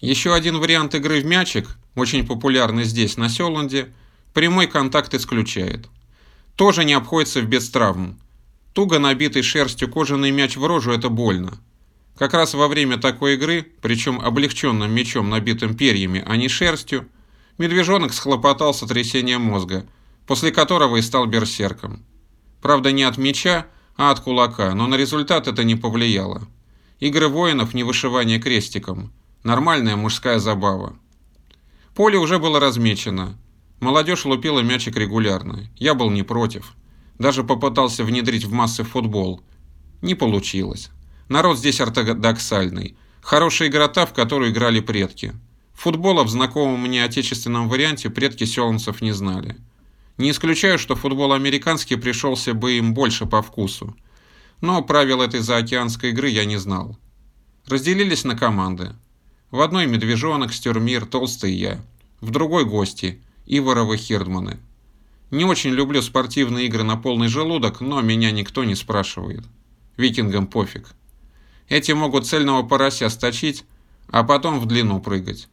Еще один вариант игры в мячик, очень популярный здесь, на Селанде, прямой контакт исключает. Тоже не обходится в без травм. Туго набитый шерстью кожаный мяч в рожу – это больно. Как раз во время такой игры, причем облегченным мячом, набитым перьями, а не шерстью, медвежонок схлопотал сотрясение мозга, после которого и стал берсерком. Правда, не от мяча, а от кулака, но на результат это не повлияло. Игры воинов не вышивание крестиком. Нормальная мужская забава. Поле уже было размечено. Молодежь лупила мячик регулярно. Я был не против. Даже попытался внедрить в массы футбол. Не получилось. Народ здесь ортодоксальный. Хорошая игра та, в которую играли предки. Футбола в знакомом мне отечественном варианте предки селанцев не знали. Не исключаю, что футбол американский пришелся бы им больше по вкусу. Но правил этой заокеанской игры я не знал. Разделились на команды. В одной медвежонок, стюрмир, толстый я. В другой гости, Иваровы Хирдманы. Не очень люблю спортивные игры на полный желудок, но меня никто не спрашивает. Викингам пофиг. Эти могут цельного порося сточить, а потом в длину прыгать.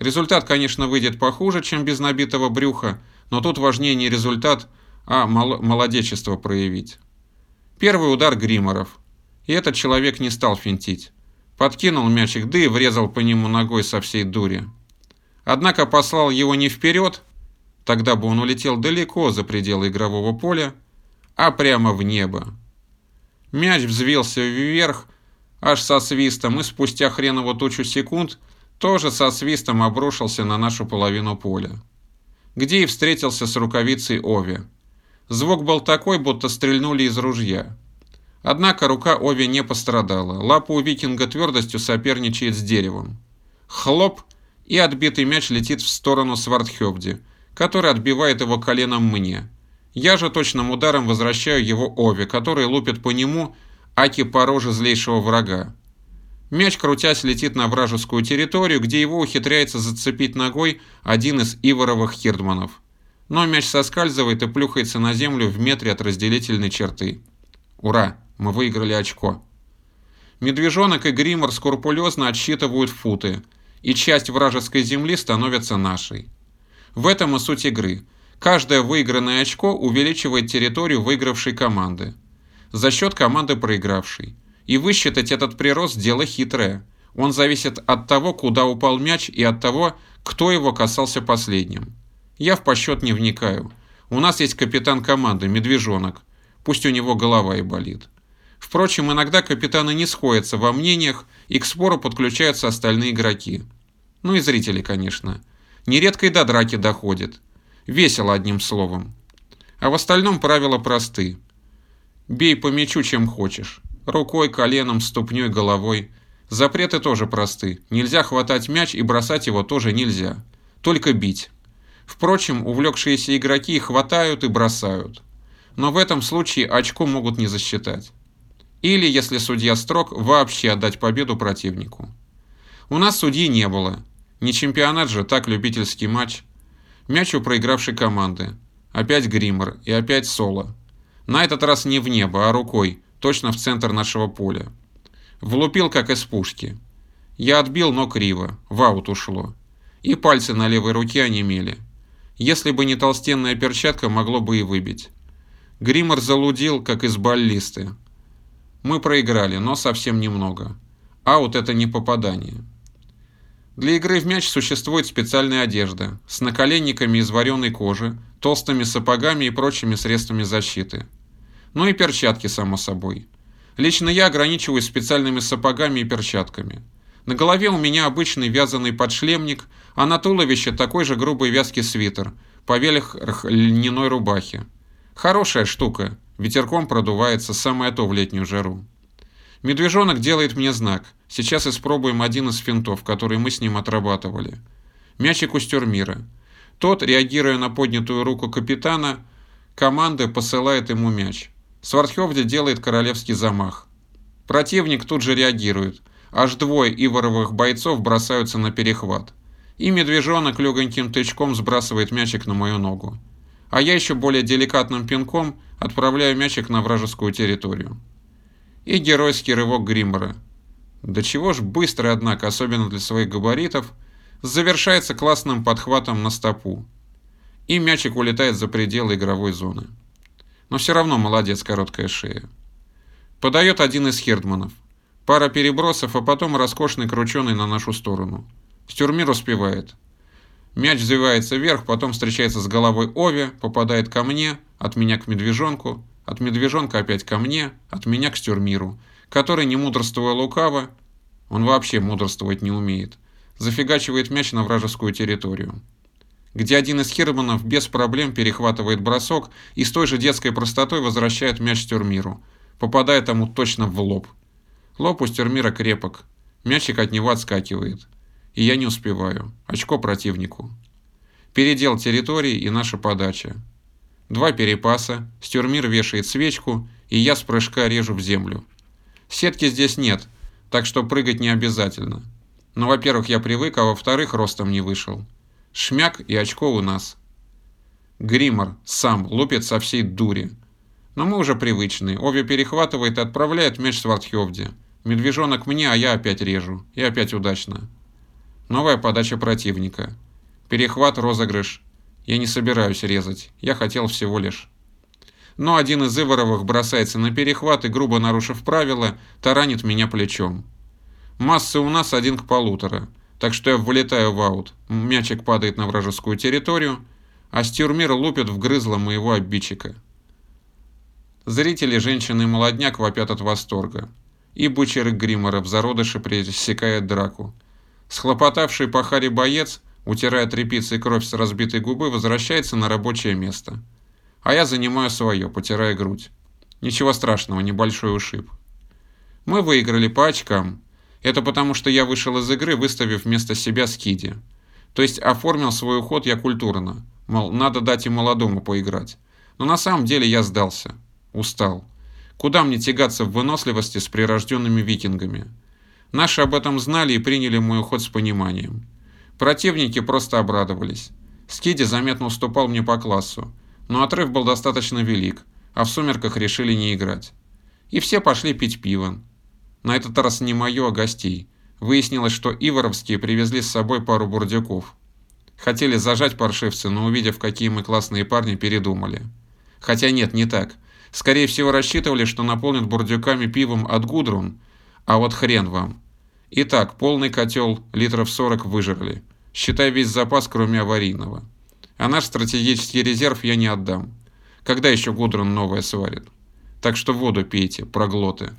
Результат, конечно, выйдет похуже, чем без набитого брюха, но тут важнее не результат, а мол молодечество проявить. Первый удар Гриморов. И этот человек не стал финтить. Подкинул мячик, да и врезал по нему ногой со всей дури. Однако послал его не вперед, тогда бы он улетел далеко за пределы игрового поля, а прямо в небо. Мяч взвился вверх, аж со свистом, и спустя хреново тучу секунд тоже со свистом обрушился на нашу половину поля где и встретился с рукавицей Ови. Звук был такой, будто стрельнули из ружья. Однако рука Ови не пострадала. Лапа у викинга твердостью соперничает с деревом. Хлоп, и отбитый мяч летит в сторону Свардхёбди, который отбивает его коленом мне. Я же точным ударом возвращаю его Ови, который лупит по нему, аки по роже злейшего врага. Мяч, крутясь, летит на вражескую территорию, где его ухитряется зацепить ногой один из Иворовых хирдманов. Но мяч соскальзывает и плюхается на землю в метре от разделительной черты. Ура, мы выиграли очко. Медвежонок и Гриммор скрупулезно отсчитывают футы, и часть вражеской земли становится нашей. В этом и суть игры. Каждое выигранное очко увеличивает территорию выигравшей команды за счет команды проигравшей. И высчитать этот прирост – дело хитрое. Он зависит от того, куда упал мяч, и от того, кто его касался последним. Я в посчет не вникаю. У нас есть капитан команды, Медвежонок. Пусть у него голова и болит. Впрочем, иногда капитаны не сходятся во мнениях, и к спору подключаются остальные игроки. Ну и зрители, конечно. Нередко и до драки доходит. Весело, одним словом. А в остальном правила просты. Бей по мячу, чем хочешь. Рукой, коленом, ступней, головой. Запреты тоже просты. Нельзя хватать мяч и бросать его тоже нельзя. Только бить. Впрочем, увлекшиеся игроки хватают и бросают. Но в этом случае очко могут не засчитать. Или, если судья строг, вообще отдать победу противнику. У нас судьи не было. Не чемпионат же, так любительский матч. Мяч у проигравшей команды. Опять Гриммер и опять Соло. На этот раз не в небо, а рукой, точно в центр нашего поля. Влупил, как из пушки. Я отбил, но криво, в аут ушло. И пальцы на левой руке онемели. Если бы не толстенная перчатка, могло бы и выбить. Гриммер залудил, как из баллисты. Мы проиграли, но совсем немного. Аут – это не попадание. Для игры в мяч существует специальная одежда с наколенниками из вареной кожи, толстыми сапогами и прочими средствами защиты – ну и перчатки, само собой. Лично я ограничиваюсь специальными сапогами и перчатками. На голове у меня обычный вязаный подшлемник, а на туловище такой же грубый вязкий свитер, поверх льняной рубахи. Хорошая штука, ветерком продувается самое то в летнюю жару. Медвежонок делает мне знак. Сейчас испробуем один из финтов, который мы с ним отрабатывали. Мячик у стюрмира. Тот, реагируя на поднятую руку капитана, команды посылает ему мяч. Свардхевде делает королевский замах. Противник тут же реагирует. Аж двое иворовых бойцов бросаются на перехват. И медвежонок легоньким тычком сбрасывает мячик на мою ногу. А я еще более деликатным пинком отправляю мячик на вражескую территорию. И геройский рывок Гриммера. Да чего ж быстрый, однако, особенно для своих габаритов, завершается классным подхватом на стопу. И мячик улетает за пределы игровой зоны. Но все равно молодец, короткая шея. Подает один из хердманов. Пара перебросов, а потом роскошный крученый на нашу сторону. Стюрмир успевает. Мяч взвивается вверх, потом встречается с головой Ови, попадает ко мне, от меня к медвежонку, от медвежонка опять ко мне, от меня к Стюрмиру, который, не мудрствуя лукаво, он вообще мудрствовать не умеет, зафигачивает мяч на вражескую территорию. Где один из Хирманов без проблем перехватывает бросок и с той же детской простотой возвращает мяч Стюрмиру, попадая тому точно в лоб. Лоб у Стюрмира крепок, мячик от него отскакивает. И я не успеваю. Очко противнику. Передел территории и наша подача. Два перепаса, Стюрмир вешает свечку, и я с прыжка режу в землю. Сетки здесь нет, так что прыгать не обязательно. Но, во-первых, я привык, а во-вторых, ростом не вышел. Шмяк и очко у нас. Гримор сам лупит со всей дури. Но мы уже привычные. Ови перехватывает и отправляет мяч Свардхевде. Медвежонок мне, а я опять режу. И опять удачно. Новая подача противника. Перехват, розыгрыш. Я не собираюсь резать. Я хотел всего лишь. Но один из Иваровых бросается на перехват и, грубо нарушив правила, таранит меня плечом. Массы у нас один к полутора, так что я вылетаю в аут. Мячик падает на вражескую территорию, а Стюрмир лупит в грызло моего обидчика. Зрители, женщины и молодняк вопят от восторга. И бучеры Гриммера в зародыше пресекает драку. Схлопотавший по харе боец, утирая тряпицей кровь с разбитой губы, возвращается на рабочее место. А я занимаю свое, потирая грудь. Ничего страшного, небольшой ушиб. Мы выиграли по очкам. Это потому, что я вышел из игры, выставив вместо себя скиди. То есть оформил свой уход я культурно. Мол, надо дать и молодому поиграть. Но на самом деле я сдался. Устал. Куда мне тягаться в выносливости с прирожденными викингами? Наши об этом знали и приняли мой уход с пониманием. Противники просто обрадовались. Скиди заметно уступал мне по классу, но отрыв был достаточно велик, а в сумерках решили не играть. И все пошли пить пиво. На этот раз не мое, а гостей. Выяснилось, что Иворовские привезли с собой пару бурдюков. Хотели зажать паршивцы, но увидев, какие мы классные парни, передумали. Хотя нет, не так. Скорее всего, рассчитывали, что наполнят бурдюками пивом от Гудрун, а вот хрен вам. Итак, полный котел, литров 40 выжрали. Считай весь запас, кроме аварийного. А наш стратегический резерв я не отдам. Когда еще Гудрун новое сварит? Так что воду пейте, проглоты.